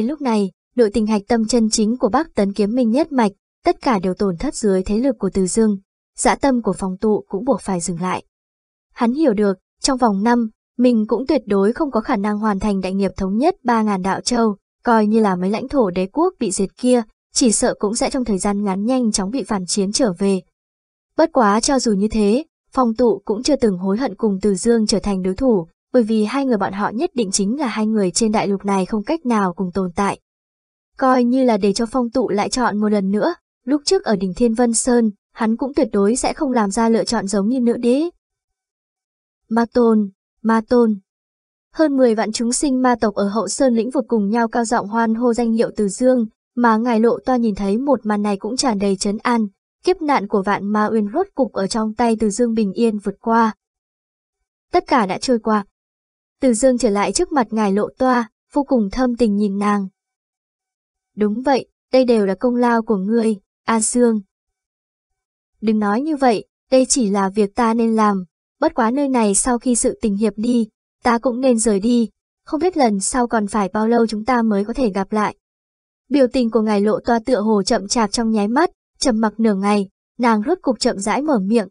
đến lúc này, nội tình hạch tâm chân chính của Bắc Tấn Kiếm Minh nhất mạch, tất cả đều tổn thất dưới thế lực của Từ Dương. Dã tâm của phòng tụ cũng buộc phải dừng lại. Hắn hiểu được, trong vòng năm, mình cũng tuyệt đối không có khả năng hoàn thành đại nghiệp thống nhất 3.000 đạo châu, coi như là mấy lãnh thổ đế quốc bị diệt kia, chỉ sợ cũng sẽ trong thời gian ngắn nhanh chóng bị phản chiến trở về. Bất quá cho dù như thế, phong tụ cũng chưa từng hối hận cùng Từ Dương trở thành đối thủ, bởi vì hai người bọn họ nhất định chính là hai người trên đại lục này không cách nào cùng tồn tại. Coi như là để cho phong tụ lại chọn một lần nữa, lúc trước ở đỉnh Thiên Vân Sơn, hắn cũng tuyệt đối sẽ không làm ra lựa chọn giống như nữ đế. Ma Tôn, Ma Tôn Hơn 10 vạn chúng sinh ma tộc ở hậu sơn lĩnh vực cùng nhau cao giọng hoan hô danh hiệu từ dương, mà ngài lộ toa nhìn thấy một màn này cũng tràn đầy chấn an, kiếp nạn của vạn ma uyên rốt cục ở trong tay từ dương bình yên vượt qua. Tất cả đã trôi qua. Từ dương trở lại trước mặt ngài lộ toa, vô cùng thâm tình nhìn nàng. Đúng vậy, đây đều là công lao của ngươi, A Dương. Đừng nói như vậy, đây chỉ là việc ta nên làm, bất quá nơi này sau khi sự tình hiệp đi, ta cũng nên rời đi, không biết lần sau còn phải bao lâu chúng ta mới có thể gặp lại. Biểu tình của ngài lộ toa tựa hồ chậm chạp trong nháy mắt, trầm mặc nửa ngày, nàng rốt cục chậm rãi mở miệng.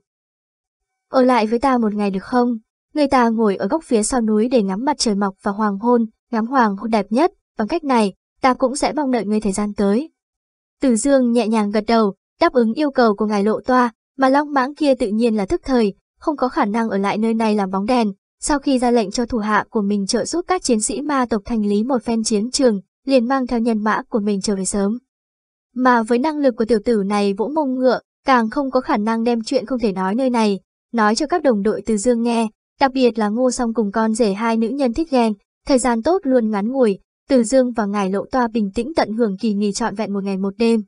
Ở lại với ta một ngày được không? Người ta ngồi ở góc phía sau núi để ngắm mặt trời mọc và hoàng hôn, ngắm hoàng hôn đẹp nhất, bằng cách này, ta cũng sẽ mong đợi người thời gian tới. Từ dương nhẹ nhàng gật đầu, đáp ứng yêu cầu của ngài lộ toa, mà long mãng kia tự nhiên là thức thời, không có khả năng ở lại nơi này làm bóng đèn. Sau khi ra lệnh cho thủ hạ của mình trợ giúp các chiến sĩ ma tộc thành lý một phen chiến trường, liền mang theo nhân mã của mình trở về sớm. Mà với năng lực của tiểu tử này vỗ mông ngựa, càng không có khả năng đem chuyện không thể nói nơi này, nói cho các đồng đội từ dương nghe, đặc biệt là ngô song cùng con rể hai nữ nhân thích ghen, thời gian tốt luôn ngắn ngủi, từ dương và ngài lộ toa bình tĩnh tận hưởng kỳ nghỉ trọn vẹn một ngày một đêm.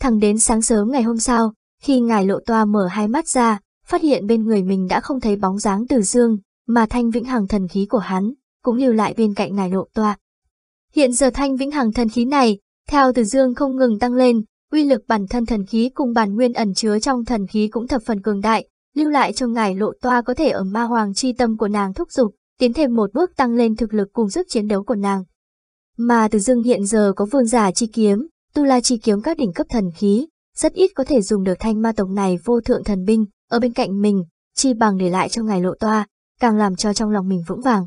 Thẳng đến sáng sớm ngày hôm sau, khi ngài lộ toa mở hai mắt ra, phát hiện bên người mình đã không thấy bóng dáng từ dương, mà thanh vĩnh hằng thần khí của hắn, cũng lưu lại bên cạnh ngài lộ toa. Hiện giờ thanh vĩnh hằng thần khí này, theo từ dương không ngừng tăng lên, uy lực bản thân thần khí cùng bản nguyên ẩn chứa trong thần khí cũng thập phần cường đại, lưu lại cho ngài lộ toa có thể ở ma hoàng chi tâm của nàng thúc giục, tiến thêm một bước tăng lên thực lực cùng sức chiến đấu của nàng. Mà từ dương hiện giờ có vương giả chi kiếm, tu la chi kiếm các đỉnh cấp thần khí, rất ít có thể dùng được thanh ma tộc này vô thượng thần binh, ở bên cạnh mình, chi bằng để lại cho ngài lộ toa, càng làm cho trong lòng mình vững vàng.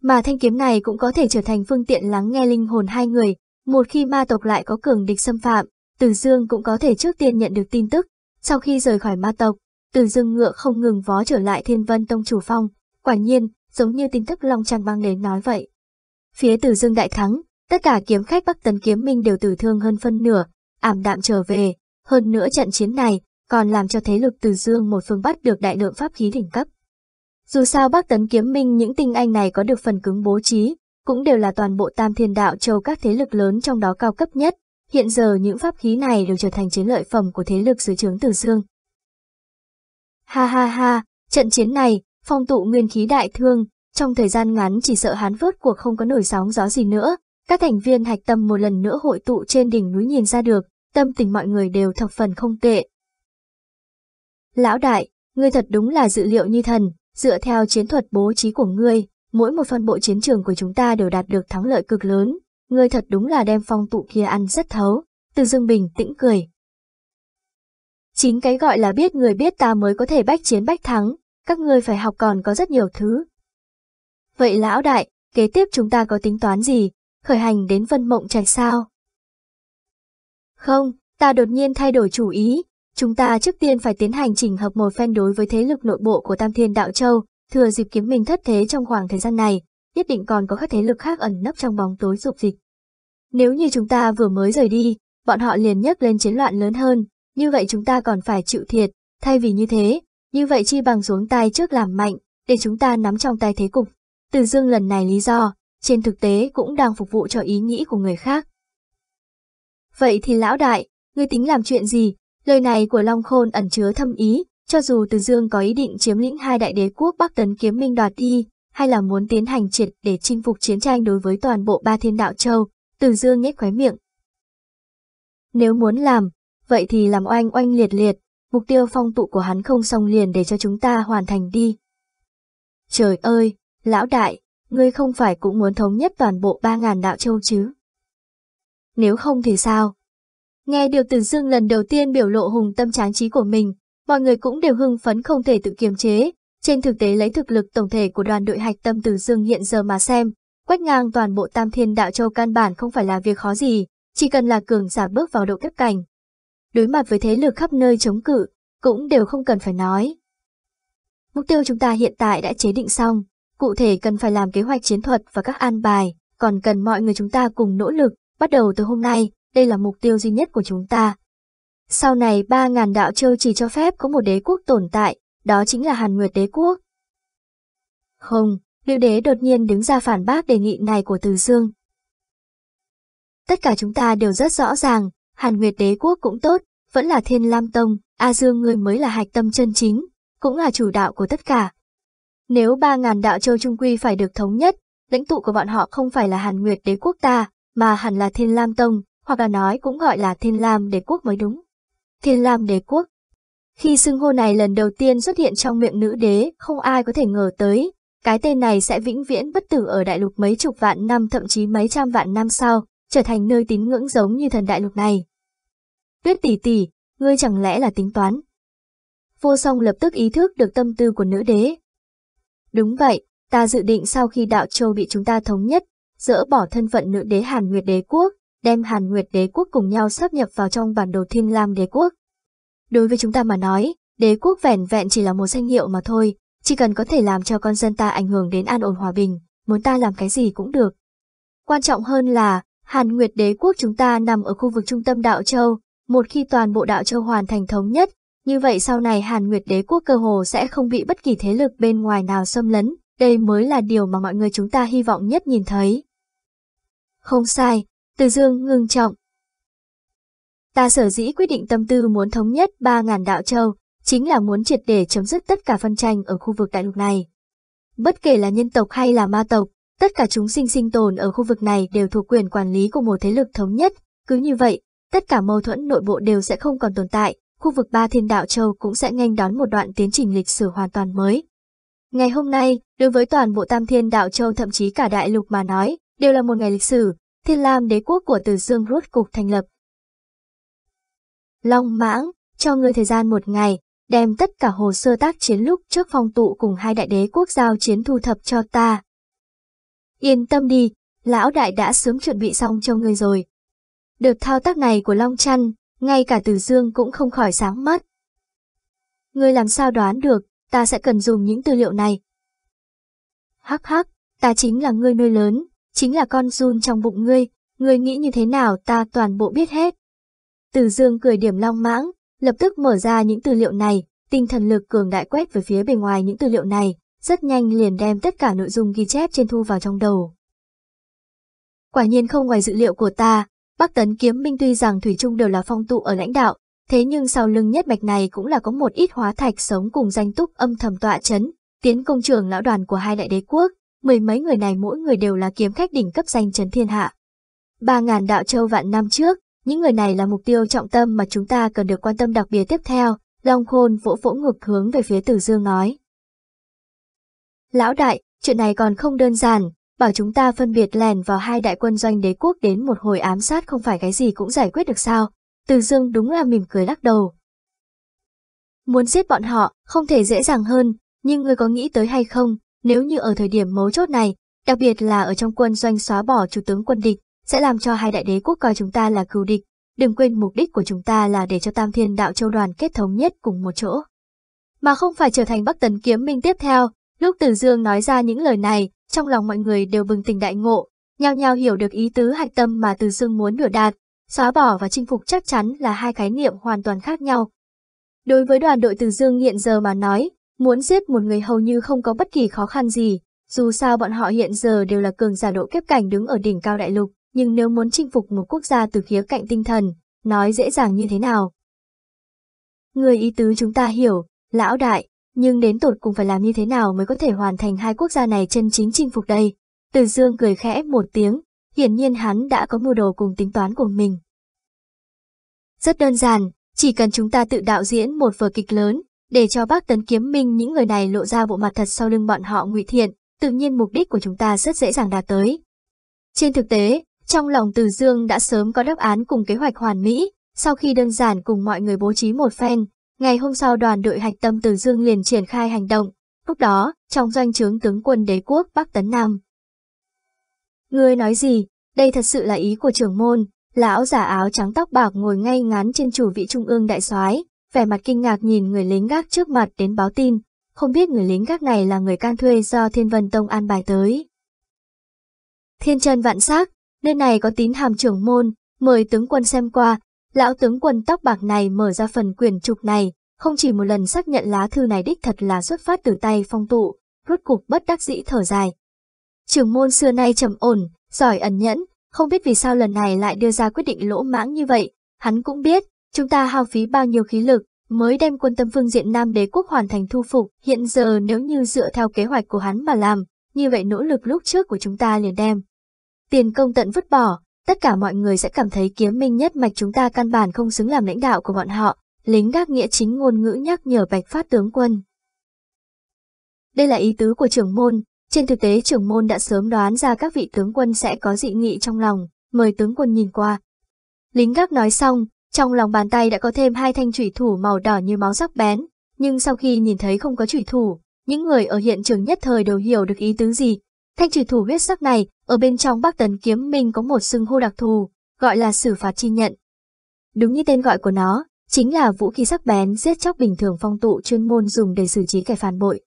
Mà thanh kiếm này cũng có thể trở thành phương tiện lắng nghe linh hồn hai người, một khi ma tộc lại có cường địch xâm phạm, Từ Dương cũng có thể trước tiên nhận được tin tức. Sau khi rời khỏi ma tộc, từ Dương ngựa không ngừng vó trở lại Thiên Vân Tông chủ phong, quả nhiên, giống như tin tức Long Trang băng đến nói vậy. Phía Từ Dương đại thắng, tất cả kiếm khách Bắc Tấn Kiếm Minh đều tử thương hơn phân nửa, ảm đạm trở về, hơn nữa trận chiến này, còn làm cho thế lực từ dương một phương bắt được đại lượng pháp khí đỉnh cấp. Dù sao Bắc Tấn Kiếm Minh những tinh anh này có được phần cứng bố trí, cũng đều là toàn bộ tam thiên đạo châu các thế lực lớn trong đó cao cấp nhất, hiện giờ những pháp khí này đều trở thành chiến lợi phẩm của thế lực dưới trướng từ dương. Ha ha ha, trận chiến này, phong tụ nguyên khí đại thương, trong thời gian ngắn chỉ sợ hán vớt cuộc không có nổi sóng gió gì nữa, các thành viên hạch tâm một lần nữa hội tụ trên đỉnh núi nhìn ra được, tâm tình mọi người đều thập phần không tệ, Lão đại, ngươi thật đúng là dự liệu như thần, dựa theo chiến thuật bố trí của ngươi, mỗi một phân bộ chiến trường của chúng ta đều đạt được thắng lợi cực lớn, ngươi thật đúng là đem phong tụ kia ăn rất thấu, từ dương bình tĩnh cười. Chính cái gọi là biết người biết ta mới có thể bách chiến bách thắng, các ngươi phải học còn có rất nhiều thứ. Vậy lão đại, kế tiếp chúng ta có tính toán gì, khởi hành đến vân mộng trạch sao? Không, ta đột nhiên thay đổi chủ ý, Chúng ta trước tiên phải tiến hành chỉnh hợp một phen đối với thế lực nội bộ của Tam Thiên Đạo Châu, thừa dịp kiếm mình thất thế trong khoảng thời gian này, nhất định còn có các thế lực khác ẩn nấp trong bóng tối dục dịch. Nếu như chúng ta vừa mới rời đi, bọn họ liền nhấc lên chiến loạn lớn hơn, như vậy chúng ta còn phải chịu thiệt, thay vì như thế, như vậy chi bằng xuống tay trước làm mạnh, để chúng ta nắm trong tay thế cục. Từ dương lần này lý do, trên thực tế cũng đang phục vụ cho ý nghĩ của người khác. Vậy thì lão đại, ngươi tính làm chuyện gì, Lời này của Long Khôn ẩn chứa thâm ý, cho dù Từ Dương có ý định chiếm lĩnh hai đại đế quốc Bắc Tấn Kiếm Minh đoạt đi, hay là muốn tiến hành triệt để chinh phục chiến tranh đối với toàn bộ ba thiên đạo châu, Từ Dương nhếch khóe miệng. Nếu muốn làm, vậy thì làm oanh oanh liệt liệt, mục tiêu phong tụ của hắn không xong liền để cho chúng ta hoàn thành đi. Trời ơi, lão đại, ngươi không phải cũng muốn thống nhất toàn bộ ba ngàn đạo châu chứ? nếu không thì sao? Nghe được Từ Dương lần đầu tiên biểu lộ hùng tâm tráng trí của mình, mọi người cũng đều hưng phấn không thể tự kiềm chế. Trên thực tế lấy thực lực tổng thể của đoàn đội hạch tâm Từ Dương hiện giờ mà xem, quét ngang toàn bộ Tam Thiên Đạo Châu căn bản không phải là việc khó gì, chỉ cần là cường giả bước vào độ cấp cảnh. Đối mặt với thế lực khắp nơi chống cự, cũng đều không cần phải nói. Mục tiêu chúng ta hiện tại đã chế định xong, cụ thể cần phải làm kế hoạch chiến thuật và các an bài, còn cần mọi người chúng ta cùng nỗ lực, bắt đầu từ hôm nay, đây là mục tiêu duy nhất của chúng ta. Sau này 3.000 đạo châu chỉ cho phép có một đế quốc tồn tại, đó chính là Hàn Nguyệt đế quốc. Không, Lưu đế đột nhiên đứng ra phản bác đề nghị này của Từ Dương. Tất cả chúng ta đều rất rõ ràng, Hàn Nguyệt đế quốc cũng tốt, vẫn là Thiên Lam Tông, A Dương người mới là hạch tâm chân chính, cũng là chủ đạo của tất cả. Nếu 3.000 đạo châu trung quy phải được thống nhất, lãnh tụ của bọn họ không phải là Hàn Nguyệt đế quốc ta, mà hẳn là Thiên Lam Tông, hoặc là nói cũng gọi là Thiên Lam đế quốc mới đúng. Thiên Lam đế quốc. Khi xưng hô này lần đầu tiên xuất hiện trong miệng nữ đế, không ai có thể ngờ tới, cái tên này sẽ vĩnh viễn bất tử ở đại lục mấy chục vạn năm thậm chí mấy trăm vạn năm sau, trở thành nơi tín ngưỡng giống như thần đại lục này. Tuyết tỷ tỷ, ngươi chẳng lẽ là tính toán? Vô song lập tức ý thức được tâm tư của nữ đế. Đúng vậy, ta dự định sau khi đạo châu bị chúng ta thống nhất, dỡ bỏ thân phận nữ đế Hàn Nguyệt đế quốc, đem Hàn Nguyệt đế quốc cùng nhau sắp nhập vào trong bản đồ Thiên Lam đế quốc. Đối với chúng ta mà nói, đế quốc vẻn vẹn chỉ là một danh hiệu mà thôi, chỉ cần có thể làm cho con dân ta ảnh hưởng đến an ổn hòa bình, muốn ta làm cái gì cũng được. Quan trọng hơn là, Hàn Nguyệt đế quốc chúng ta nằm ở khu vực trung tâm đạo châu, một khi toàn bộ đạo châu hoàn thành thống nhất, như vậy sau này Hàn Nguyệt đế quốc cơ hồ sẽ không bị bất kỳ thế lực bên ngoài nào xâm lấn, đây mới là điều mà mọi người chúng ta hy vọng nhất nhìn thấy. Không sai, Từ Dương ngưng trọng. Ta sở dĩ quyết định tâm tư muốn thống nhất 3.000 đạo châu, chính là muốn triệt để chấm dứt tất cả phân tranh ở khu vực đại lục này. Bất kể là nhân tộc hay là ma tộc, tất cả chúng sinh sinh tồn ở khu vực này đều thuộc quyền quản lý của một thế lực thống nhất, cứ như vậy, tất cả mâu thuẫn nội bộ đều sẽ không còn tồn tại, khu vực Ba Thiên Đạo Châu cũng sẽ nhanh đón một đoạn tiến trình lịch sử hoàn toàn mới. Ngày hôm nay, đối với toàn bộ Tam Thiên Đạo Châu thậm chí cả đại lục mà nói, đều là một ngày lịch sử, Thiên Lam đế quốc của Từ Dương rốt cục thành lập. Long mãng, cho ngươi thời gian một ngày, đem tất cả hồ sơ tác chiến lúc trước phong tụ cùng hai đại đế quốc giao chiến thu thập cho ta. Yên tâm đi, lão đại đã sớm chuẩn bị xong cho ngươi rồi. Đợt thao tác này của Long Trăn, ngay cả Từ Dương cũng không khỏi sáng mắt. Ngươi làm sao đoán được, ta sẽ cần dùng những tư liệu này. Hắc hắc, ta chính là ngươi nuôi lớn, chính là con run trong bụng ngươi, ngươi nghĩ như thế nào ta toàn bộ biết hết. Từ Dương cười điểm long mãng, lập tức mở ra những tư liệu này, tinh thần lực cường đại quét về phía bề ngoài những tư liệu này, rất nhanh liền đem tất cả nội dung ghi chép trên thu vào trong đầu. Quả nhiên không ngoài dự liệu của ta, Bắc Tấn Kiếm Minh tuy rằng Thủy trung đều là phong tụ ở lãnh đạo, thế nhưng sau lưng nhất mạch này cũng là có một ít hóa thạch sống cùng danh túc âm thầm tọa chấn, tiến công trường lão đoàn của hai đại đế quốc, mười mấy người này mỗi người đều là kiếm khách đỉnh cấp danh chấn thiên hạ. Ba ngàn đạo châu vạn năm trước, những người này là mục tiêu trọng tâm mà chúng ta cần được quan tâm đặc biệt tiếp theo, Long Khôn vỗ vỗ ngực hướng về phía Tử Dương nói. Lão đại, chuyện này còn không đơn giản, bảo chúng ta phân biệt lèn vào hai đại quân doanh đế quốc đến một hồi ám sát không phải cái gì cũng giải quyết được sao, Từ Dương đúng là mỉm cười lắc đầu. Muốn giết bọn họ, không thể dễ dàng hơn, nhưng ngươi có nghĩ tới hay không, nếu như ở thời điểm mấu chốt này, đặc biệt là ở trong quân doanh xóa bỏ chủ tướng quân địch, sẽ làm cho hai đại đế quốc coi chúng ta là cừu địch. Đừng quên mục đích của chúng ta là để cho Tam Thiên Đạo Châu đoàn kết thống nhất cùng một chỗ. Mà không phải trở thành Bắc Tấn Kiếm Minh tiếp theo, lúc Tử Dương nói ra những lời này, trong lòng mọi người đều bừng tỉnh đại ngộ, nhao nhao hiểu được ý tứ hạch tâm mà Từ Dương muốn biểu đạt, xóa bỏ và chinh phục chắc chắn là hai khái niệm hoàn toàn khác nhau. Đối với đoàn đội Từ Dương hiện giờ mà nói, muốn giết một người hầu như không có bất kỳ khó khăn gì, dù sao bọn họ hiện giờ đều là cường giả độ kiếp cảnh đứng ở đỉnh cao đại lục, nhưng nếu muốn chinh phục một quốc gia từ khía cạnh tinh thần, nói dễ dàng như thế nào? Người ý tứ chúng ta hiểu, lão đại, nhưng đến tột cùng phải làm như thế nào mới có thể hoàn thành hai quốc gia này chân chính chinh phục đây? Từ dương cười khẽ một tiếng, hiển nhiên hắn đã có mưu đồ cùng tính toán của mình. Rất đơn giản, chỉ cần chúng ta tự đạo diễn một vở kịch lớn, để cho bác tấn kiếm minh những người này lộ ra bộ mặt thật sau lưng bọn họ ngụy thiện, tự nhiên mục đích của chúng ta rất dễ dàng đạt tới. Trên thực tế, Trong lòng Từ Dương đã sớm có đáp án cùng kế hoạch hoàn mỹ, sau khi đơn giản cùng mọi người bố trí một phen, ngày hôm sau đoàn đội hạch tâm Từ Dương liền triển khai hành động. Lúc đó, trong doanh trướng tướng quân đế quốc Bắc Tấn Nam. Ngươi nói gì, đây thật sự là ý của trưởng môn, lão giả áo trắng tóc bạc ngồi ngay ngắn trên chủ vị trung ương đại soái, vẻ mặt kinh ngạc nhìn người lính gác trước mặt đến báo tin, không biết người lính gác này là người can thuê do Thiên Vân Tông an bài tới. Thiên Trần vạn sắc, nơi này có tín hàm trưởng môn, mời tướng quân xem qua, lão tướng quân tóc bạc này mở ra phần quyển trục này, không chỉ một lần xác nhận lá thư này đích thật là xuất phát từ tay phong tụ, rốt cục bất đắc dĩ thở dài. trường môn xưa nay trầm ổn, giỏi ẩn nhẫn, không biết vì sao lần này lại đưa ra quyết định lỗ mãng như vậy, hắn cũng biết, chúng ta hao phí bao nhiêu khí lực, mới đem quân tâm phương diện Nam đế quốc hoàn thành thu phục, hiện giờ nếu như dựa theo kế hoạch của hắn mà làm, như vậy nỗ lực lúc trước của chúng ta liền đem. Tiền công tận vứt bỏ, tất cả mọi người sẽ cảm thấy kiếm minh nhất mạch chúng ta căn bản không xứng làm lãnh đạo của bọn họ, lính gác nghĩa chính ngôn ngữ nhắc nhở bạch phát tướng quân. Đây là ý tứ của trưởng môn, trên thực tế trưởng môn đã sớm đoán ra các vị tướng quân sẽ có dị nghị trong lòng, mời tướng quân nhìn qua. Lính gác nói xong, trong lòng bàn tay đã có thêm hai thanh thủy thủ màu đỏ như máu sắc bén, nhưng sau khi nhìn thấy không có thủy thủ, những người ở hiện trường nhất thời đều hiểu được ý tứ gì. Thanh trừ thủ huyết sắc này, ở bên trong Bắc Tấn Kiếm Minh có một xưng hô đặc thù, gọi là xử phạt chi nhận. Đúng như tên gọi của nó, chính là vũ khí sắc bén giết chóc bình thường phong tụ chuyên môn dùng để xử trí kẻ phản bội.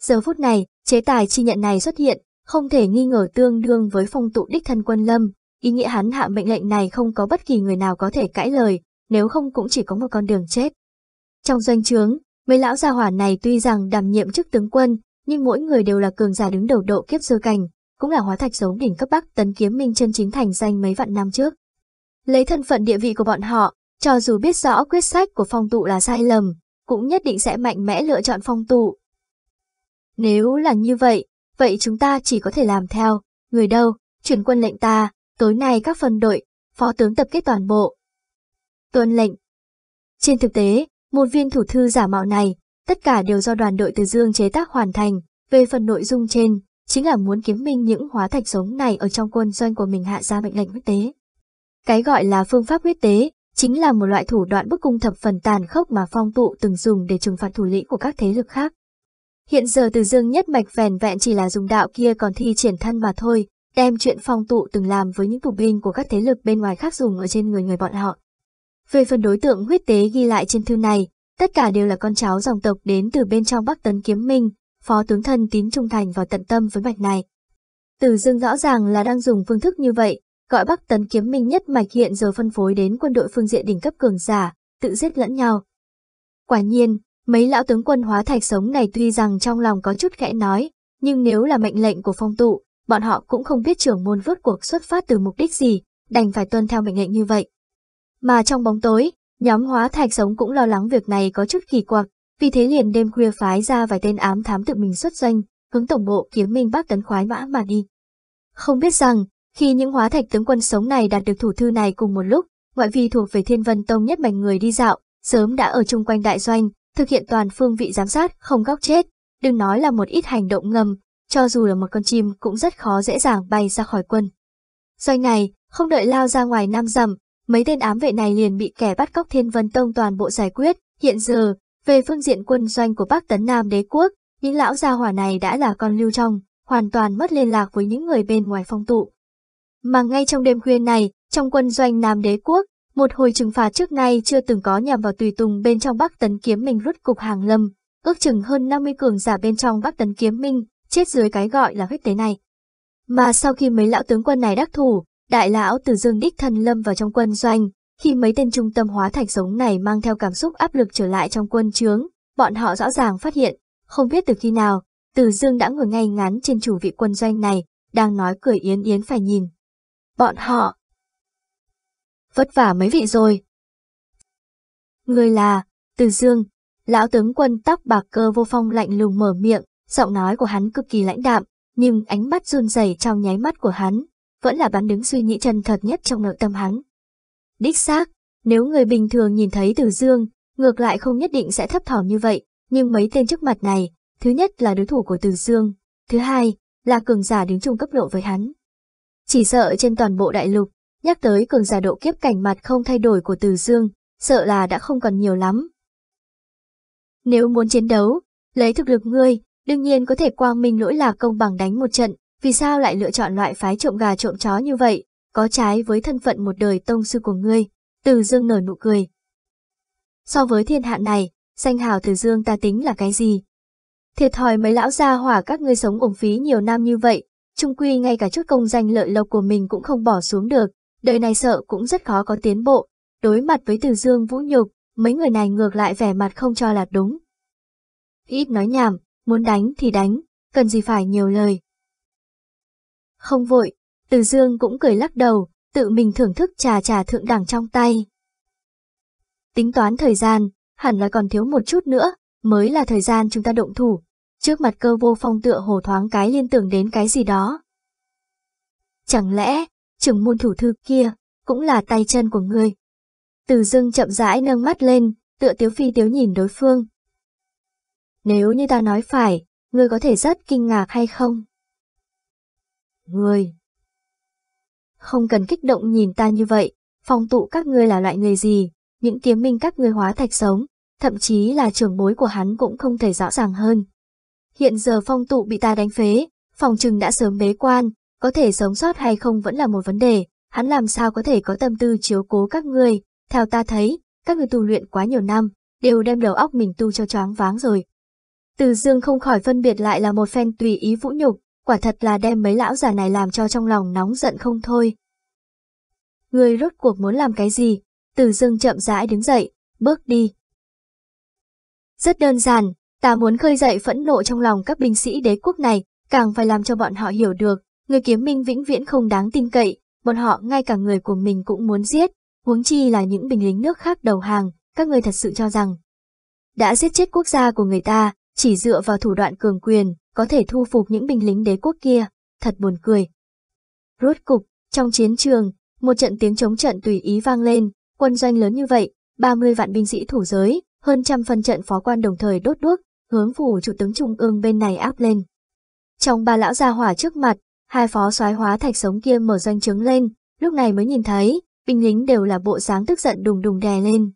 Giờ phút này, chế tài chi nhận này xuất hiện, không thể nghi ngờ tương đương với phong tụ đích thân quân lâm, ý nghĩa hắn hạ mệnh lệnh này không có bất kỳ người nào có thể cãi lời, nếu không cũng chỉ có một con đường chết. Trong doanh trướng, mấy lão gia hỏa này tuy rằng đảm nhiệm chức tướng quân, nhưng mỗi người đều là cường giả đứng đầu độ kiếp sơ cảnh, cũng là hóa thạch giống đỉnh cấp Bắc tấn kiếm minh chân chính thành danh mấy vạn năm trước. Lấy thân phận địa vị của bọn họ, cho dù biết rõ quyết sách của phong tụ là sai lầm, cũng nhất định sẽ mạnh mẽ lựa chọn phong tụ. Nếu là như vậy, vậy chúng ta chỉ có thể làm theo, người đâu, chuyển quân lệnh ta, tối nay các phân đội, phó tướng tập kết toàn bộ. Tuân lệnh. Trên thực tế, một viên thủ thư giả mạo này, tất cả đều do đoàn đội từ dương chế tác hoàn thành, về phần nội dung trên, chính là muốn kiếm minh những hóa thạch sống này ở trong quân doanh của mình hạ ra mệnh lệnh huyết tế. Cái gọi là phương pháp huyết tế, chính là một loại thủ đoạn bức cung thập phần tàn khốc mà phong tụ từng dùng để trừng phạt thủ lĩnh của các thế lực khác. Hiện giờ từ dương nhất mạch vẻn vẹn chỉ là dùng đạo kia còn thi triển thân mà thôi, đem chuyện phong tụ từng làm với những tù binh của các thế lực bên ngoài khác dùng ở trên người người bọn họ. Về phần đối tượng huyết tế ghi lại trên thư này, tất cả đều là con cháu dòng tộc đến từ bên trong Bắc Tấn Kiếm Minh, phó tướng thân tín trung thành và tận tâm với mạch này. Từ dương rõ ràng là đang dùng phương thức như vậy, gọi Bắc Tấn Kiếm Minh nhất mạch hiện giờ phân phối đến quân đội phương diện đỉnh cấp cường giả, tự giết lẫn nhau. Quả nhiên, mấy lão tướng quân hóa thạch sống này tuy rằng trong lòng có chút khẽ nói, nhưng nếu là mệnh lệnh của phong tụ, bọn họ cũng không biết trưởng môn vớt cuộc xuất phát từ mục đích gì, đành phải tuân theo mệnh lệnh như vậy. Mà trong bóng tối, nhóm hóa thạch sống cũng lo lắng việc này có chút kỳ quặc, vì thế liền đêm khuya phái ra vài tên ám thám tự mình xuất danh, hướng tổng bộ kiếm minh bác tấn khoái mã mà đi. Không biết rằng, khi những hóa thạch tướng quân sống này đạt được thủ thư này cùng một lúc, ngoại vi thuộc về thiên vân tông nhất mảnh người đi dạo, sớm đã ở chung quanh đại doanh, thực hiện toàn phương vị giám sát, không góc chết, đừng nói là một ít hành động ngầm, cho dù là một con chim cũng rất khó dễ dàng bay ra khỏi quân. Doanh này, không đợi lao ra ngoài năm dặm, mấy tên ám vệ này liền bị kẻ bắt cóc Thiên Vân Tông toàn bộ giải quyết. Hiện giờ, về phương diện quân doanh của Bắc Tấn Nam đế quốc, những lão gia hỏa này đã là con lưu trong, hoàn toàn mất liên lạc với những người bên ngoài phong tụ. Mà ngay trong đêm khuya này, trong quân doanh Nam đế quốc, một hồi trừng phạt trước nay chưa từng có nhằm vào tùy tùng bên trong Bắc Tấn Kiếm Minh rút cục hàng lâm, ước chừng hơn 50 cường giả bên trong Bắc Tấn Kiếm Minh, chết dưới cái gọi là huyết tế này. Mà sau khi mấy lão tướng quân này đắc thủ, đại lão từ dương đích thân lâm vào trong quân doanh, khi mấy tên trung tâm hóa thạch sống này mang theo cảm xúc áp lực trở lại trong quân trướng, bọn họ rõ ràng phát hiện, không biết từ khi nào, từ dương đã ngồi ngay ngắn trên chủ vị quân doanh này, đang nói cười yến yến phải nhìn. Bọn họ vất vả mấy vị rồi. Người là, từ dương, lão tướng quân tóc bạc cơ vô phong lạnh lùng mở miệng, giọng nói của hắn cực kỳ lãnh đạm, nhưng ánh mắt run rẩy trong nháy mắt của hắn, vẫn là bắn đứng suy nghĩ chân thật nhất trong nội tâm hắn. Đích xác, nếu người bình thường nhìn thấy Từ Dương, ngược lại không nhất định sẽ thấp thỏm như vậy, nhưng mấy tên trước mặt này, thứ nhất là đối thủ của Từ Dương, thứ hai là cường giả đứng chung cấp độ với hắn. Chỉ sợ trên toàn bộ đại lục, nhắc tới cường giả độ kiếp cảnh mặt không thay đổi của Từ Dương, sợ là đã không còn nhiều lắm. Nếu muốn chiến đấu, lấy thực lực ngươi, đương nhiên có thể quang minh lỗi là công bằng đánh một trận, vì sao lại lựa chọn loại phái trộm gà trộm chó như vậy, có trái với thân phận một đời tông sư của ngươi, Từ Dương nở nụ cười. So với thiên hạ này, danh hào Từ Dương ta tính là cái gì? Thiệt thòi mấy lão gia hỏa các ngươi sống ổng phí nhiều năm như vậy, trung quy ngay cả chút công danh lợi lộc của mình cũng không bỏ xuống được, đời này sợ cũng rất khó có tiến bộ, đối mặt với Từ Dương vũ nhục, mấy người này ngược lại vẻ mặt không cho là đúng. Ít nói nhảm, muốn đánh thì đánh, cần gì phải nhiều lời. Không vội, Từ Dương cũng cười lắc đầu, tự mình thưởng thức trà trà thượng đẳng trong tay. Tính toán thời gian, hẳn là còn thiếu một chút nữa, mới là thời gian chúng ta động thủ. Trước mặt cơ vô phong tựa hồ thoáng cái liên tưởng đến cái gì đó. Chẳng lẽ, trưởng môn thủ thư kia, cũng là tay chân của ngươi? Từ dương chậm rãi nâng mắt lên, tựa tiếu phi tiếu nhìn đối phương. Nếu như ta nói phải, ngươi có thể rất kinh ngạc hay không? Ngươi! Không cần kích động nhìn ta như vậy, phong tụ các ngươi là loại người gì, những kiếm minh các ngươi hóa thạch sống, thậm chí là trưởng bối của hắn cũng không thể rõ ràng hơn. Hiện giờ phong tụ bị ta đánh phế, phòng trừng đã sớm bế quan, có thể sống sót hay không vẫn là một vấn đề, hắn làm sao có thể có tâm tư chiếu cố các ngươi, theo ta thấy, các người tu luyện quá nhiều năm, đều đem đầu óc mình tu cho choáng váng rồi. Từ dương không khỏi phân biệt lại là một phen tùy ý vũ nhục, quả thật là đem mấy lão già này làm cho trong lòng nóng giận không thôi. Người rốt cuộc muốn làm cái gì? Từ dưng chậm rãi đứng dậy, bước đi. Rất đơn giản, ta muốn khơi dậy phẫn nộ trong lòng các binh sĩ đế quốc này, càng phải làm cho bọn họ hiểu được, người kiếm minh vĩnh viễn không đáng tin cậy, bọn họ ngay cả người của mình cũng muốn giết, huống chi là những binh lính nước khác đầu hàng, các người thật sự cho rằng đã giết chết quốc gia của người ta, chỉ dựa vào thủ đoạn cường quyền, có thể thu phục những binh lính đế quốc kia, thật buồn cười. Rốt cục, trong chiến trường, một trận tiếng chống trận tùy ý vang lên, quân doanh lớn như vậy, 30 vạn binh sĩ thủ giới, hơn trăm phân trận phó quan đồng thời đốt đuốc, hướng phủ chủ tướng trung ương bên này áp lên. Trong ba lão gia hỏa trước mặt, hai phó soái hóa thạch sống kia mở doanh trướng lên, lúc này mới nhìn thấy, binh lính đều là bộ dáng tức giận đùng đùng đè lên.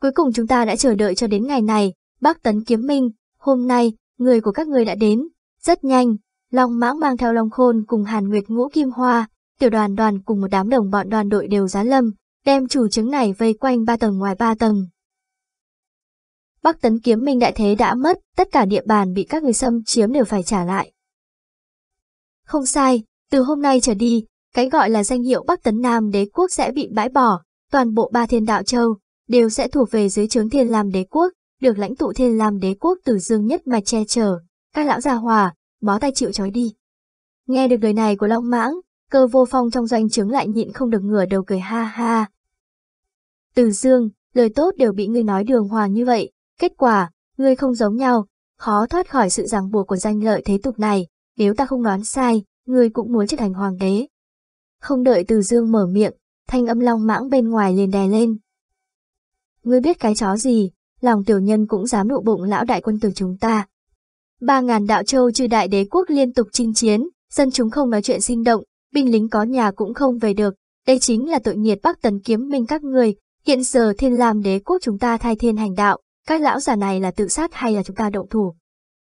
Cuối cùng chúng ta đã chờ đợi cho đến ngày này, Bác Tấn Kiếm Minh, hôm nay, người của các người đã đến, rất nhanh, Long Mãng mang theo Long Khôn cùng Hàn Nguyệt Ngũ Kim Hoa, tiểu đoàn đoàn cùng một đám đồng bọn đoàn đội đều giá lâm, đem chủ chứng này vây quanh ba tầng ngoài ba tầng. Bắc Tấn Kiếm Minh đại thế đã mất, tất cả địa bàn bị các người xâm chiếm đều phải trả lại. Không sai, từ hôm nay trở đi, cái gọi là danh hiệu Bắc Tấn Nam đế quốc sẽ bị bãi bỏ, toàn bộ ba thiên đạo châu đều sẽ thuộc về dưới trướng thiên làm đế quốc, được lãnh tụ thiên lam đế quốc từ dương nhất mà che chở, các lão già hòa, bó tay chịu trói đi. Nghe được lời này của Long Mãng, cơ vô phong trong doanh trướng lại nhịn không được ngửa đầu cười ha ha. Từ dương, lời tốt đều bị ngươi nói đường hoàng như vậy, kết quả, ngươi không giống nhau, khó thoát khỏi sự ràng buộc của danh lợi thế tục này, nếu ta không đoán sai, ngươi cũng muốn trở thành hoàng đế. Không đợi từ dương mở miệng, thanh âm long mãng bên ngoài liền đè lên. Ngươi biết cái chó gì, lòng tiểu nhân cũng dám nụ bụng lão đại quân tử chúng ta. Ba ngàn đạo châu trừ đại đế quốc liên tục chinh chiến, dân chúng không nói chuyện sinh động, binh lính có nhà cũng không về được, đây chính là tội nghiệt Bắc Tần kiếm minh các người, hiện giờ thiên làm đế quốc chúng ta thay thiên hành đạo, các lão già này là tự sát hay là chúng ta động thủ.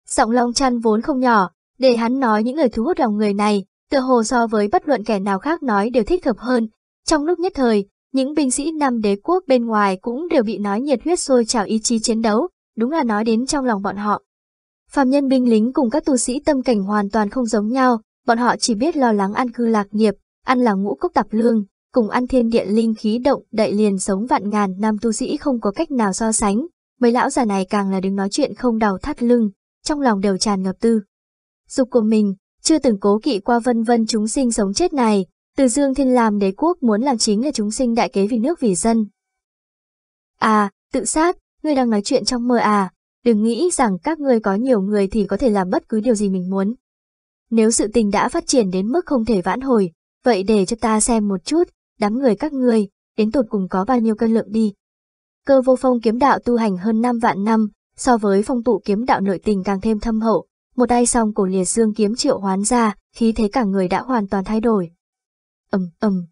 Giọng long chăn vốn không nhỏ, để hắn nói những lời thu hút lòng người này, tựa hồ so với bất luận kẻ nào khác nói đều thích hợp hơn. Trong lúc nhất thời, những binh sĩ năm đế quốc bên ngoài cũng đều bị nói nhiệt huyết sôi trào ý chí chiến đấu, đúng là nói đến trong lòng bọn họ. Phạm nhân binh lính cùng các tu sĩ tâm cảnh hoàn toàn không giống nhau, bọn họ chỉ biết lo lắng ăn cư lạc nghiệp, ăn là ngũ cốc tạp lương, cùng ăn thiên địa linh khí động đậy liền sống vạn ngàn năm tu sĩ không có cách nào so sánh. Mấy lão già này càng là đứng nói chuyện không đầu thắt lưng, trong lòng đều tràn ngập tư. Dục của mình, chưa từng cố kỵ qua vân vân chúng sinh sống chết này, từ dương thiên làm đế quốc muốn làm chính là chúng sinh đại kế vì nước vì dân. À, tự sát, ngươi đang nói chuyện trong mơ à, đừng nghĩ rằng các ngươi có nhiều người thì có thể làm bất cứ điều gì mình muốn. Nếu sự tình đã phát triển đến mức không thể vãn hồi, vậy để cho ta xem một chút, đám người các ngươi, đến tột cùng có bao nhiêu cân lượng đi. Cơ vô phong kiếm đạo tu hành hơn 5 vạn năm, so với phong tụ kiếm đạo nội tình càng thêm thâm hậu, một tay song cổ liệt dương kiếm triệu hoán ra, khí thế cả người đã hoàn toàn thay đổi ầm ầm,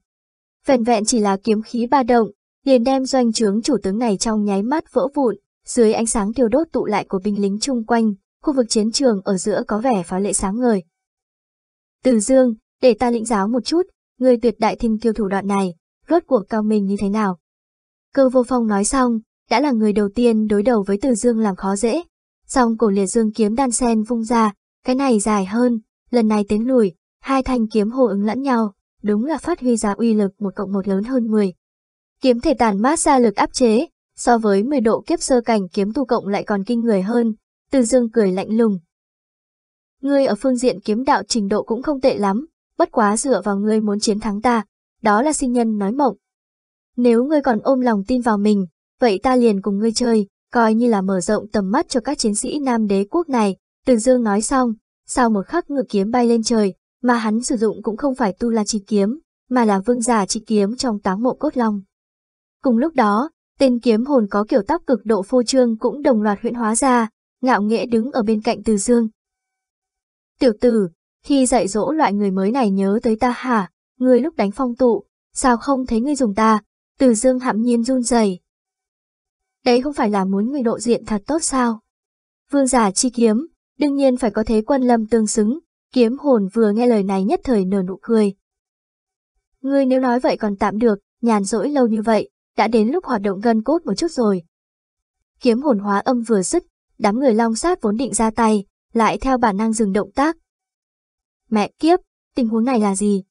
vẹn vẹn chỉ là kiếm khí ba động, liền đem doanh trướng chủ tướng này trong nháy mắt vỡ vụn, dưới ánh sáng thiêu đốt tụ lại của binh lính chung quanh, khu vực chiến trường ở giữa có vẻ phá lệ sáng ngời. Từ Dương, để ta lĩnh giáo một chút, người tuyệt đại thiên kiêu thủ đoạn này, rốt cuộc cao mình như thế nào. Cơ vô phong nói xong, đã là người đầu tiên đối đầu với Từ Dương làm khó dễ. Xong cổ liệt dương kiếm đan sen vung ra, cái này dài hơn, lần này tiến lùi, hai thanh kiếm hô ứng lẫn nhau, đúng là phát huy ra uy lực một cộng một lớn hơn 10. Kiếm thể tàn mát ra lực áp chế, so với 10 độ kiếp sơ cảnh kiếm tu cộng lại còn kinh người hơn, Từ Dương cười lạnh lùng. Ngươi ở phương diện kiếm đạo trình độ cũng không tệ lắm, bất quá dựa vào ngươi muốn chiến thắng ta, đó là sinh nhân nói mộng. Nếu ngươi còn ôm lòng tin vào mình, vậy ta liền cùng ngươi chơi, coi như là mở rộng tầm mắt cho các chiến sĩ Nam đế quốc này. Từ Dương nói xong, sau một khắc ngự kiếm bay lên trời, mà hắn sử dụng cũng không phải tu la chi kiếm, mà là vương giả chi kiếm trong táng mộ cốt long. Cùng lúc đó, tên kiếm hồn có kiểu tóc cực độ phô trương cũng đồng loạt huyễn hóa ra, ngạo nghễ đứng ở bên cạnh Từ Dương. Tiểu tử, khi dạy dỗ loại người mới này nhớ tới ta hả, ngươi lúc đánh phong tụ, sao không thấy ngươi dùng ta? Từ Dương hạm nhiên run rẩy. Đấy không phải là muốn ngươi độ diện thật tốt sao? Vương giả chi kiếm, đương nhiên phải có thế quân lâm tương xứng, kiếm hồn vừa nghe lời này nhất thời nở nụ cười. Ngươi nếu nói vậy còn tạm được, nhàn rỗi lâu như vậy, đã đến lúc hoạt động gân cốt một chút rồi. Kiếm hồn hóa âm vừa dứt, đám người long sát vốn định ra tay, lại theo bản năng dừng động tác. Mẹ kiếp, tình huống này là gì?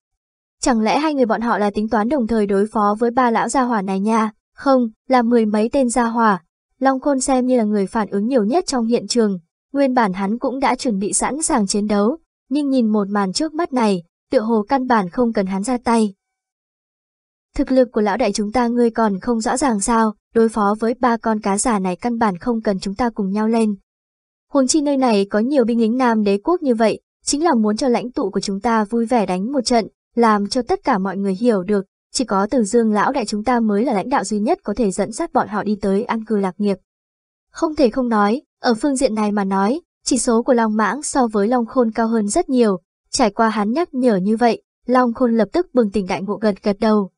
Chẳng lẽ hai người bọn họ là tính toán đồng thời đối phó với ba lão gia hỏa này nha? Không, là mười mấy tên gia hỏa. Long Khôn xem như là người phản ứng nhiều nhất trong hiện trường. Nguyên bản hắn cũng đã chuẩn bị sẵn sàng chiến đấu, nhưng nhìn một màn trước mắt này, tựa hồ căn bản không cần hắn ra tay. Thực lực của lão đại chúng ta ngươi còn không rõ ràng sao, đối phó với ba con cá giả này căn bản không cần chúng ta cùng nhau lên. Huống chi nơi này có nhiều binh lính nam đế quốc như vậy, chính là muốn cho lãnh tụ của chúng ta vui vẻ đánh một trận, làm cho tất cả mọi người hiểu được, chỉ có từ dương lão đại chúng ta mới là lãnh đạo duy nhất có thể dẫn dắt bọn họ đi tới an cư lạc nghiệp. Không thể không nói, ở phương diện này mà nói, chỉ số của Long Mãng so với Long Khôn cao hơn rất nhiều, trải qua hắn nhắc nhở như vậy, Long Khôn lập tức bừng tỉnh đại ngộ gật gật đầu.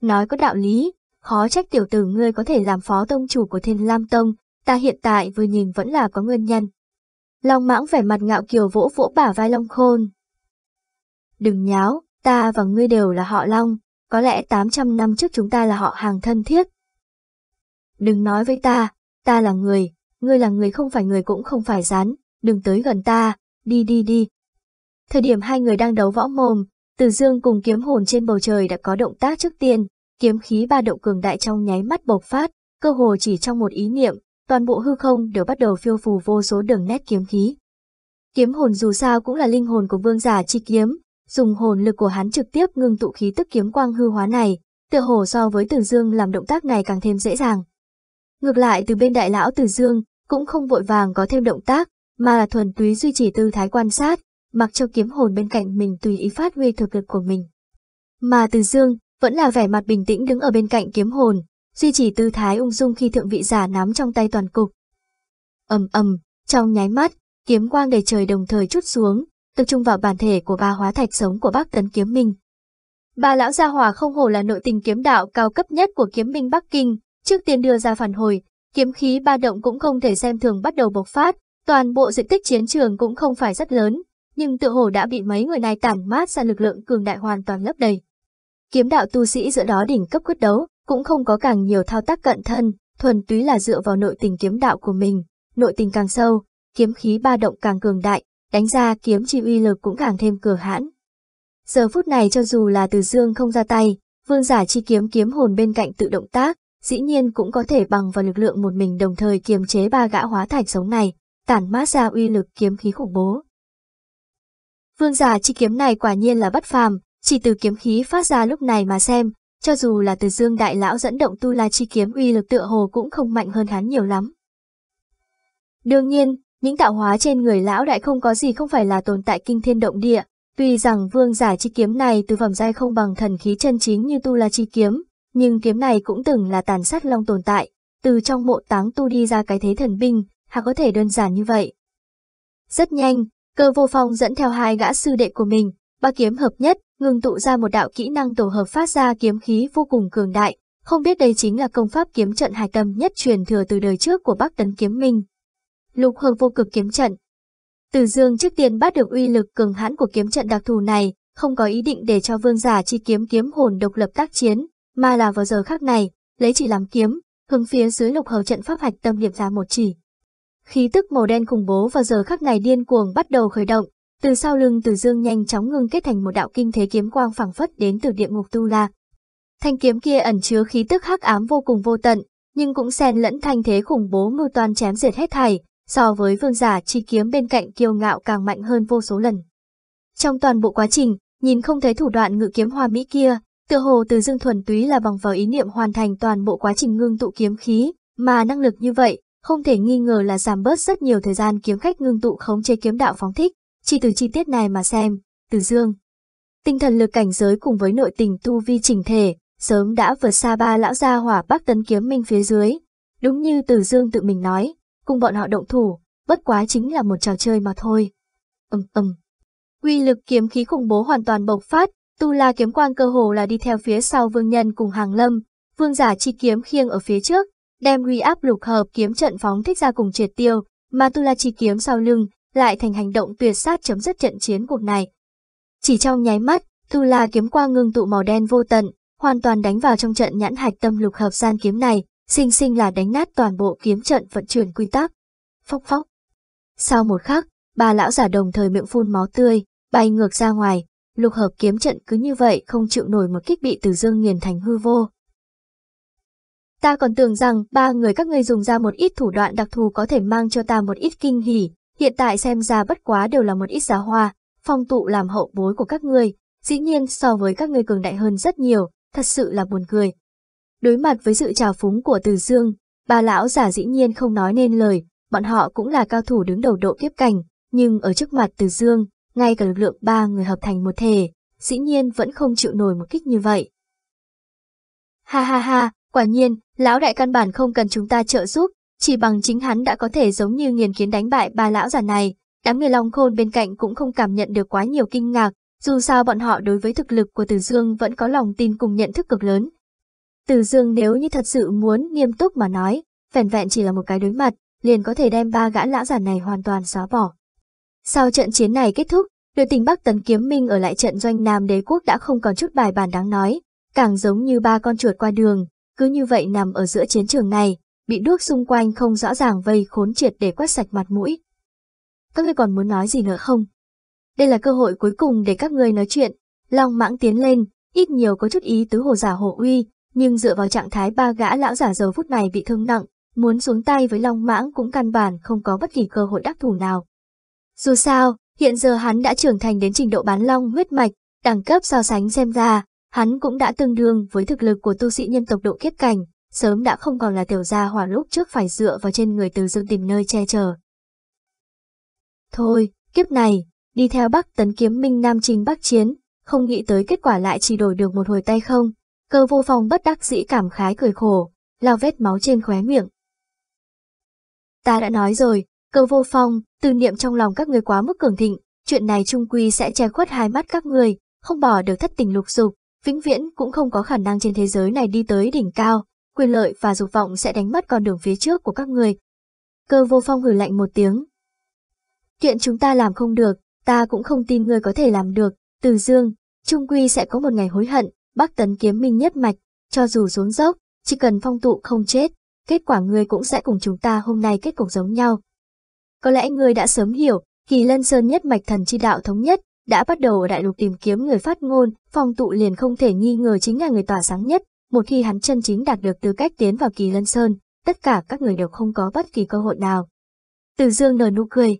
Nói có đạo lý, khó trách tiểu tử ngươi có thể làm phó tông chủ của Thiên Lam Tông, ta hiện tại vừa nhìn vẫn là có nguyên nhân. Long mãng vẻ mặt ngạo kiều vỗ vỗ bả vai Long Khôn. Đừng nháo, ta và ngươi đều là họ Long, có lẽ 800 năm trước chúng ta là họ hàng thân thiết. Đừng nói với ta, ta là người, ngươi là người không phải người cũng không phải rán, đừng tới gần ta, đi đi đi. Thời điểm hai người đang đấu võ mồm, từ dương cùng kiếm hồn trên bầu trời đã có động tác trước tiên, kiếm khí ba động cường đại trong nháy mắt bộc phát, cơ hồ chỉ trong một ý niệm, toàn bộ hư không đều bắt đầu phiêu phù vô số đường nét kiếm khí. Kiếm hồn dù sao cũng là linh hồn của vương giả chi kiếm, dùng hồn lực của hắn trực tiếp ngưng tụ khí tức kiếm quang hư hóa này, tựa hồ so với Từ Dương làm động tác này càng thêm dễ dàng. Ngược lại từ bên đại lão Từ Dương, cũng không vội vàng có thêm động tác, mà là thuần túy duy trì tư thái quan sát, mặc cho kiếm hồn bên cạnh mình tùy ý phát huy thực lực của mình. Mà Từ Dương vẫn là vẻ mặt bình tĩnh đứng ở bên cạnh kiếm hồn, duy trì tư thái ung dung khi thượng vị giả nắm trong tay toàn cục. ầm ầm, trong nháy mắt, kiếm quang đầy trời đồng thời chút xuống, tập trung vào bản thể của ba hóa thạch sống của Bắc Tấn Kiếm Minh. Ba lão gia hỏa không hổ là nội tình kiếm đạo cao cấp nhất của kiếm minh Bắc Kinh, trước tiên đưa ra phản hồi, kiếm khí ba động cũng không thể xem thường bắt đầu bộc phát, toàn bộ diện tích chiến trường cũng không phải rất lớn, nhưng tự hồ đã bị mấy người này tản mát ra lực lượng cường đại hoàn toàn lấp đầy. Kiếm đạo tu sĩ giữa đó đỉnh cấp quyết đấu, cũng không có càng nhiều thao tác cận thân, thuần túy là dựa vào nội tình kiếm đạo của mình, nội tình càng sâu, kiếm khí ba động càng cường đại, đánh ra kiếm chi uy lực cũng càng thêm cường hãn. Giờ phút này cho dù là từ dương không ra tay, vương giả chi kiếm kiếm hồn bên cạnh tự động tác, dĩ nhiên cũng có thể bằng vào lực lượng một mình đồng thời kiềm chế ba gã hóa thạch sống này, tản mát ra uy lực kiếm khí khủng bố. Vương giả chi kiếm này quả nhiên là bất phàm, chỉ từ kiếm khí phát ra lúc này mà xem, cho dù là từ dương đại lão dẫn động tu la chi kiếm uy lực tựa hồ cũng không mạnh hơn hắn nhiều lắm. Đương nhiên, những tạo hóa trên người lão đại không có gì không phải là tồn tại kinh thiên động địa, tuy rằng vương giả chi kiếm này từ phẩm giai không bằng thần khí chân chính như tu la chi kiếm, nhưng kiếm này cũng từng là tàn sát long tồn tại, từ trong mộ táng tu đi ra cái thế thần binh, hả có thể đơn giản như vậy. Rất nhanh, cơ vô phong dẫn theo hai gã sư đệ của mình, ba kiếm hợp nhất, ngừng tụ ra một đạo kỹ năng tổ hợp phát ra kiếm khí vô cùng cường đại, không biết đây chính là công pháp kiếm trận hài tâm nhất truyền thừa từ đời trước của Bắc Tấn Kiếm Minh. Lục Hương vô cực kiếm trận Từ dương trước tiên bắt được uy lực cường hãn của kiếm trận đặc thù này, không có ý định để cho vương giả chi kiếm kiếm hồn độc lập tác chiến, mà là vào giờ khác này, lấy chỉ làm kiếm, hướng phía dưới lục hầu trận pháp hạch tâm điểm ra một chỉ. Khí tức màu đen khủng bố vào giờ khắc này điên cuồng bắt đầu khởi động, từ sau lưng Từ Dương nhanh chóng ngưng kết thành một đạo kinh thế kiếm quang phẳng phất đến từ địa ngục tu la. Thanh kiếm kia ẩn chứa khí tức hắc ám vô cùng vô tận, nhưng cũng xen lẫn thanh thế khủng bố mưu toan chém diệt hết thảy, so với vương giả chi kiếm bên cạnh kiêu ngạo càng mạnh hơn vô số lần. Trong toàn bộ quá trình, nhìn không thấy thủ đoạn ngự kiếm hoa mỹ kia, tựa hồ từ dương thuần túy là bằng vào ý niệm hoàn thành toàn bộ quá trình ngưng tụ kiếm khí, mà năng lực như vậy, không thể nghi ngờ là giảm bớt rất nhiều thời gian kiếm khách ngưng tụ khống chế kiếm đạo phóng thích, chỉ từ chi tiết này mà xem, từ dương. Tinh thần lực cảnh giới cùng với nội tình tu vi chỉnh thể, sớm đã vượt xa ba lão gia hỏa bắc tấn kiếm minh phía dưới. Đúng như từ dương tự mình nói, cùng bọn họ động thủ, bất quá chính là một trò chơi mà thôi. Ừm ừm. Uy lực kiếm khí khủng bố hoàn toàn bộc phát, tu la kiếm quang cơ hồ là đi theo phía sau vương nhân cùng hàng lâm, vương giả chi kiếm khiêng ở phía trước, đem uy áp lục hợp kiếm trận phóng thích ra cùng triệt tiêu, mà tu la chi kiếm sau lưng, lại thành hành động tuyệt sát chấm dứt trận chiến cuộc này. Chỉ trong nháy mắt, tu la kiếm quang ngưng tụ màu đen vô tận, hoàn toàn đánh vào trong trận nhãn hạch tâm lục hợp gian kiếm này, sinh sinh là đánh nát toàn bộ kiếm trận vận chuyển quy tắc. Phốc phốc. Sau một khắc, ba lão giả đồng thời miệng phun máu tươi, bay ngược ra ngoài, lục hợp kiếm trận cứ như vậy không chịu nổi một kích bị từ dương nghiền thành hư vô. Ta còn tưởng rằng ba người các ngươi dùng ra một ít thủ đoạn đặc thù có thể mang cho ta một ít kinh hỉ, hiện tại xem ra bất quá đều là một ít giá hoa, phong tụ làm hậu bối của các ngươi, dĩ nhiên so với các ngươi cường đại hơn rất nhiều, thật sự là buồn cười. Đối mặt với sự trào phúng của Từ Dương, ba lão giả dĩ nhiên không nói nên lời, bọn họ cũng là cao thủ đứng đầu độ kiếp cảnh, nhưng ở trước mặt Từ Dương, ngay cả lực lượng ba người hợp thành một thể, dĩ nhiên vẫn không chịu nổi một kích như vậy. Ha ha ha, quả nhiên, lão đại căn bản không cần chúng ta trợ giúp, chỉ bằng chính hắn đã có thể giống như nghiền kiến đánh bại ba lão già này, đám người Long Khôn bên cạnh cũng không cảm nhận được quá nhiều kinh ngạc, dù sao bọn họ đối với thực lực của Từ Dương vẫn có lòng tin cùng nhận thức cực lớn. Từ Dương nếu như thật sự muốn nghiêm túc mà nói, vẻn vẹn chỉ là một cái đối mặt, liền có thể đem ba gã lão già này hoàn toàn xóa bỏ. Sau trận chiến này kết thúc, đội tình Bắc Tấn Kiếm Minh ở lại trận doanh Nam Đế Quốc đã không còn chút bài bản đáng nói, càng giống như ba con chuột qua đường, cứ như vậy nằm ở giữa chiến trường này, bị đuốc xung quanh không rõ ràng vây khốn triệt để quét sạch mặt mũi. Các ngươi còn muốn nói gì nữa không? Đây là cơ hội cuối cùng để các ngươi nói chuyện, Long mãng tiến lên, ít nhiều có chút ý tứ hồ giả hồ uy, nhưng dựa vào trạng thái ba gã lão giả giờ phút này bị thương nặng, muốn xuống tay với Long mãng cũng căn bản không có bất kỳ cơ hội đắc thủ nào. Dù sao, hiện giờ hắn đã trưởng thành đến trình độ bán long huyết mạch, đẳng cấp so sánh xem ra, hắn cũng đã tương đương với thực lực của tu sĩ nhân tộc độ kiếp cảnh, sớm đã không còn là tiểu gia hỏa lúc trước phải dựa vào trên người từ dương tìm nơi che chở. Thôi, kiếp này, đi theo Bắc tấn kiếm minh Nam Trình Bắc Chiến, không nghĩ tới kết quả lại chỉ đổi được một hồi tay không, cơ vô phòng bất đắc dĩ cảm khái cười khổ, lao vết máu trên khóe miệng. Ta đã nói rồi, cơ vô phong, tư niệm trong lòng các người quá mức cường thịnh, chuyện này trung quy sẽ che khuất hai mắt các người, không bỏ được thất tình lục dục, vĩnh viễn cũng không có khả năng trên thế giới này đi tới đỉnh cao, quyền lợi và dục vọng sẽ đánh mất con đường phía trước của các người. Cơ vô phong hử lạnh một tiếng. Chuyện chúng ta làm không được, ta cũng không tin ngươi có thể làm được, từ dương, trung quy sẽ có một ngày hối hận, bắc tấn kiếm minh nhất mạch, cho dù xuống dốc, chỉ cần phong tụ không chết, kết quả ngươi cũng sẽ cùng chúng ta hôm nay kết cục giống nhau. Có lẽ ngươi đã sớm hiểu, kỳ lân sơn nhất mạch thần chi đạo thống nhất, đã bắt đầu ở đại lục tìm kiếm người phát ngôn, phong tụ liền không thể nghi ngờ chính là người tỏa sáng nhất, một khi hắn chân chính đạt được tư cách tiến vào kỳ lân sơn, tất cả các người đều không có bất kỳ cơ hội nào. Từ dương nở nụ cười.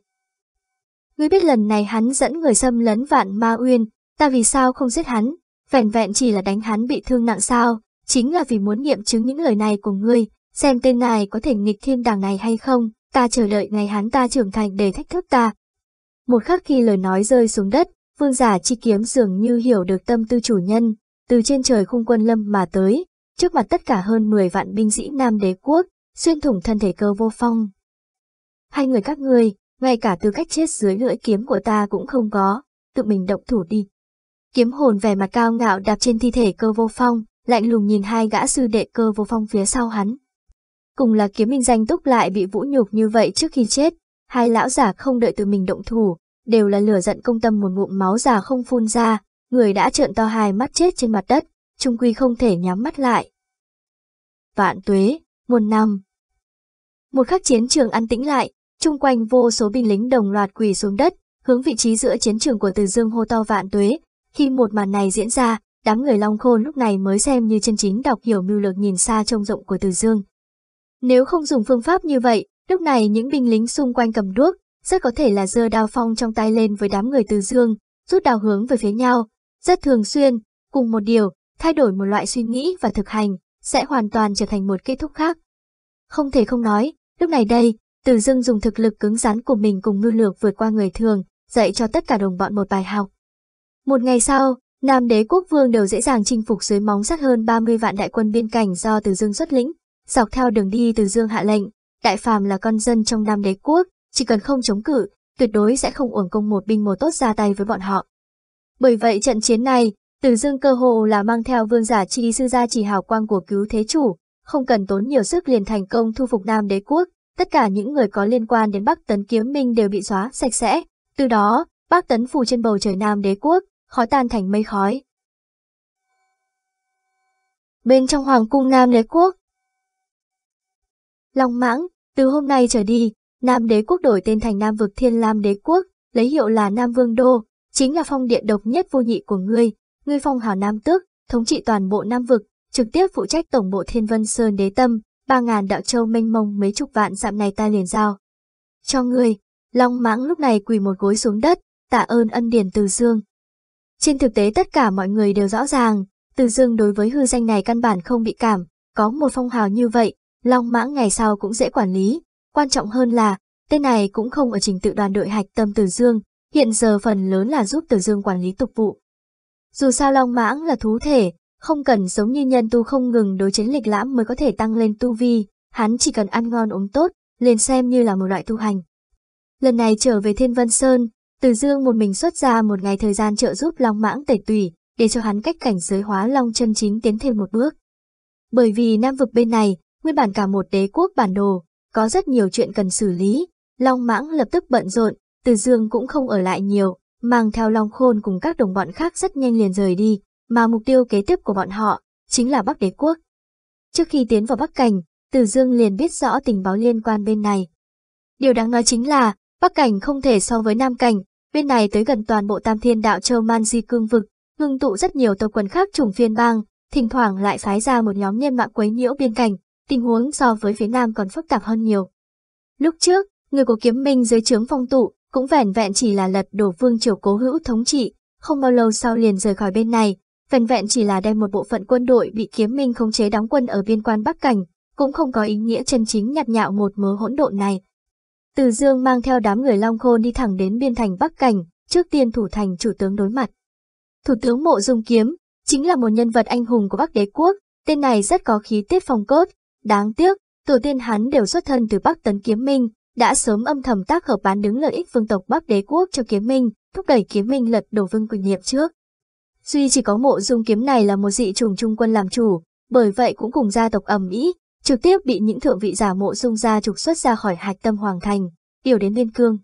Ngươi biết lần này hắn dẫn người xâm lấn vạn ma uyên, ta vì sao không giết hắn, vẹn vẹn chỉ là đánh hắn bị thương nặng sao, chính là vì muốn nghiệm chứng những lời này của ngươi, xem tên này có thể nghịch thiên đàng này hay không, ta chờ đợi ngày hắn ta trưởng thành để thách thức ta. Một khắc khi lời nói rơi xuống đất, vương giả chi kiếm dường như hiểu được tâm tư chủ nhân, từ trên trời khung quân lâm mà tới, trước mặt tất cả hơn 10 vạn binh sĩ Nam đế quốc, xuyên thủng thân thể cơ vô phong. Hai người các ngươi, ngay cả tư cách chết dưới lưỡi kiếm của ta cũng không có, tự mình động thủ đi. Kiếm hồn vẻ mặt cao ngạo đạp trên thi thể cơ vô phong, lạnh lùng nhìn hai gã sư đệ cơ vô phong phía sau hắn. Cùng là kiếm minh danh túc lại bị vũ nhục như vậy trước khi chết, hai lão giả không đợi từ mình động thủ, đều là lửa giận công tâm một ngụm máu già không phun ra, người đã trợn to hai mắt chết trên mặt đất, trung quy không thể nhắm mắt lại. Vạn tuế, muôn năm. Một khắc chiến trường an tĩnh lại, chung quanh vô số binh lính đồng loạt quỳ xuống đất, hướng vị trí giữa chiến trường của Từ Dương hô to vạn tuế. Khi một màn này diễn ra, đám người Long Khôn lúc này mới xem như chân chính đọc hiểu mưu lược nhìn xa trông rộng của Từ Dương. Nếu không dùng phương pháp như vậy, lúc này những binh lính xung quanh cầm đuốc, rất có thể là giơ đao phong trong tay lên với đám người Từ Dương, rút đao hướng về phía nhau, rất thường xuyên, cùng một điều, thay đổi một loại suy nghĩ và thực hành, sẽ hoàn toàn trở thành một kết thúc khác. Không thể không nói, lúc này đây, Từ Dương dùng thực lực cứng rắn của mình cùng mưu lược vượt qua người thường, dạy cho tất cả đồng bọn một bài học. Một ngày sau, Nam đế quốc vương đều dễ dàng chinh phục dưới móng sắt hơn 30 vạn đại quân biên cảnh do Từ Dương xuất lĩnh, dọc theo đường đi Từ Dương hạ lệnh, đại phàm là con dân trong Nam đế quốc, chỉ cần không chống cự, tuyệt đối sẽ không uổng công một binh một tốt ra tay với bọn họ. Bởi vậy trận chiến này, Từ Dương cơ hồ là mang theo vương giả chi sư gia chỉ hào quang của cứu thế chủ, không cần tốn nhiều sức liền thành công thu phục Nam đế quốc, tất cả những người có liên quan đến Bắc Tấn Kiếm Minh đều bị xóa sạch sẽ, từ đó, Bắc Tấn phủ trên bầu trời Nam đế quốc, khói tan thành mây khói. Bên trong Hoàng cung Nam đế quốc Long mãng, từ hôm nay trở đi, Nam đế quốc đổi tên thành Nam vực Thiên Lam đế quốc, lấy hiệu là Nam Vương Đô, chính là phong điện độc nhất vô nhị của ngươi, ngươi phong hào Nam Tước, thống trị toàn bộ Nam vực, trực tiếp phụ trách tổng bộ Thiên Vân Sơn đế tâm, ba ngàn đạo châu mênh mông mấy chục vạn dặm này ta liền giao. Cho ngươi, Long mãng lúc này quỳ một gối xuống đất, tạ ơn ân điển từ dương. Trên thực tế tất cả mọi người đều rõ ràng, từ dương đối với hư danh này căn bản không bị cảm, có một phong hào như vậy, Long mãng ngày sau cũng dễ quản lý, quan trọng hơn là, tên này cũng không ở trình tự đoàn đội hạch tâm Từ Dương, hiện giờ phần lớn là giúp Từ Dương quản lý tục vụ. Dù sao Long Mãng là thú thể, không cần giống như nhân tu không ngừng đối chiến lịch lãm mới có thể tăng lên tu vi, hắn chỉ cần ăn ngon uống tốt, liền xem như là một loại tu hành. Lần này trở về Thiên Vân Sơn, Từ Dương một mình xuất ra một ngày thời gian trợ giúp Long Mãng tẩy tùy, để cho hắn cách cảnh giới hóa Long chân chính tiến thêm một bước. Bởi vì Nam vực bên này, nguyên bản cả một đế quốc bản đồ, có rất nhiều chuyện cần xử lý. Long mãng lập tức bận rộn, từ dương cũng không ở lại nhiều, mang theo Long Khôn cùng các đồng bọn khác rất nhanh liền rời đi, mà mục tiêu kế tiếp của bọn họ chính là Bắc Đế Quốc. Trước khi tiến vào Bắc Cảnh, Từ Dương liền biết rõ tình báo liên quan bên này. Điều đáng nói chính là, Bắc Cảnh không thể so với Nam Cảnh, bên này tới gần toàn bộ Tam Thiên Đạo Châu Man Di Cương Vực, ngưng tụ rất nhiều tàu quần khác chủng phiên bang, thỉnh thoảng lại phái ra một nhóm nhân mạng quấy nhiễu biên cảnh, tình huống so với phía Nam còn phức tạp hơn nhiều. Lúc trước, người của kiếm minh dưới trướng phong tụ, cũng vẻn vẹn chỉ là lật đổ vương triều cố hữu thống trị, không bao lâu sau liền rời khỏi bên này, vẻn vẹn chỉ là đem một bộ phận quân đội bị kiếm minh khống chế đóng quân ở biên quan Bắc Cảnh, cũng không có ý nghĩa chân chính nhạt nhạo một mớ hỗn độn này. Từ Dương mang theo đám người Long Khôn đi thẳng đến biên thành Bắc Cảnh, trước tiên thủ thành chủ tướng đối mặt. Thủ tướng Mộ Dung Kiếm, chính là một nhân vật anh hùng của Bắc Đế Quốc, tên này rất có khí tiết phong cốt, Đáng tiếc, tổ tiên hắn đều xuất thân từ Bắc Tấn Kiếm Minh, đã sớm âm thầm tác hợp bán đứng lợi ích vương tộc Bắc Đế quốc cho Kiếm Minh, thúc đẩy Kiếm Minh lật đổ Vương Quỳnh nhiệm trước. Duy chỉ có mộ dung kiếm này là một dị trùng trung quân làm chủ, bởi vậy cũng cùng gia tộc ẩm ý, trực tiếp bị những thượng vị giả mộ dung gia trục xuất ra khỏi hạch tâm hoàng thành, điều đến biên cương.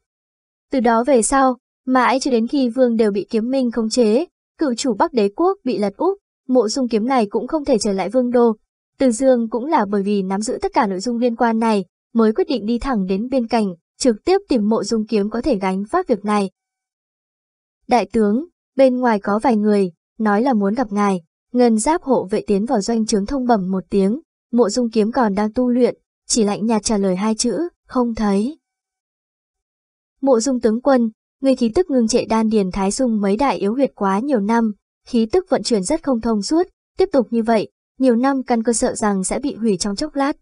Từ đó về sau, mãi cho đến khi vương đều bị kiếm minh khống chế, cựu chủ Bắc Đế quốc bị lật úp, mộ dung kiếm này cũng không thể trở lại vương đô, từ Dương cũng là bởi vì nắm giữ tất cả nội dung liên quan này, mới quyết định đi thẳng đến bên cạnh, trực tiếp tìm mộ dung kiếm có thể gánh phát việc này. Đại tướng, bên ngoài có vài người, nói là muốn gặp ngài, ngân giáp hộ vệ tiến vào doanh trướng thông bẩm một tiếng, mộ dung kiếm còn đang tu luyện, chỉ lạnh nhạt trả lời hai chữ, không thấy. Mộ dung tướng quân, người khí tức ngưng trệ đan điền thái dung mấy đại yếu huyệt quá nhiều năm, khí tức vận chuyển rất không thông suốt, tiếp tục như vậy, nhiều năm căn cơ sợ rằng sẽ bị hủy trong chốc lát.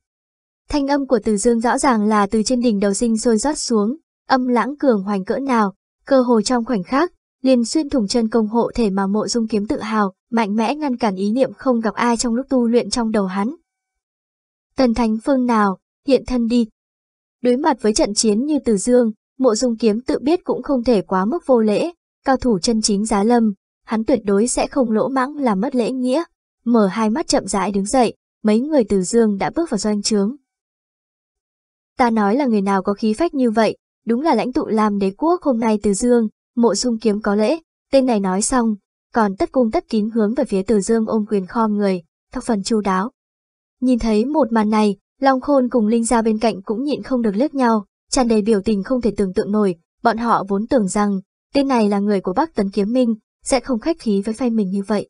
Thanh âm của Từ Dương rõ ràng là từ trên đỉnh đầu sinh sôi rót xuống, âm lãng cường hoành cỡ nào, cơ hồ trong khoảnh khắc, liền xuyên thủng chân công hộ thể mà mộ dung kiếm tự hào, mạnh mẽ ngăn cản ý niệm không gặp ai trong lúc tu luyện trong đầu hắn. Tần Thánh Phương nào, hiện thân đi. Đối mặt với trận chiến như Từ Dương, Mộ dung kiếm tự biết cũng không thể quá mức vô lễ, cao thủ chân chính giá lâm, hắn tuyệt đối sẽ không lỗ mãng làm mất lễ nghĩa. Mở hai mắt chậm rãi đứng dậy, mấy người từ dương đã bước vào doanh trướng. Ta nói là người nào có khí phách như vậy, đúng là lãnh tụ làm đế quốc hôm nay từ dương, mộ dung kiếm có lễ, tên này nói xong, còn tất cung tất kín hướng về phía từ dương ôm quyền khom người, thọc phần chu đáo. Nhìn thấy một màn này, Long Khôn cùng Linh ra bên cạnh cũng nhịn không được liếc nhau, tràn đầy biểu tình không thể tưởng tượng nổi, bọn họ vốn tưởng rằng, tên này là người của Bắc Tấn Kiếm Minh, sẽ không khách khí với phe mình như vậy.